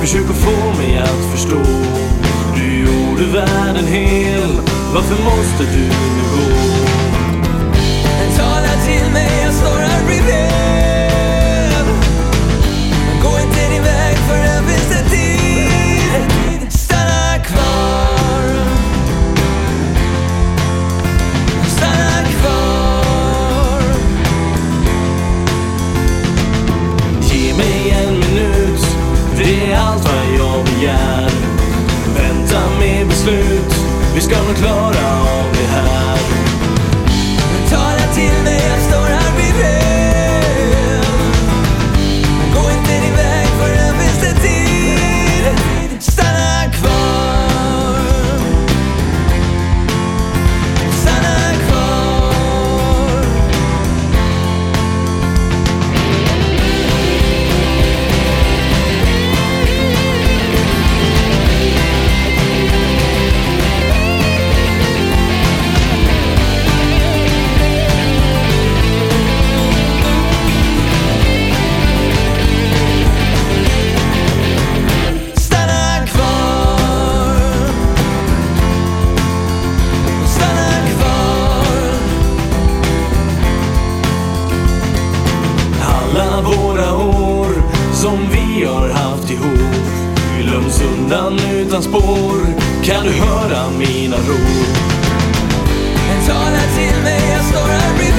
Försök att få mig att förstå. Du gjorde världen hel. Varför måste du nu gå? Tala till mig, jag står här bredvid. Gå inte din väg för än finns det tid. Stanna kvar. Stanna kvar. Ge mig en är allt vad jag begär Vänta med beslut Vi ska nog klara av det här. Undan utan spår Kan du höra mina rop? Tala till mig, jag står här bredvid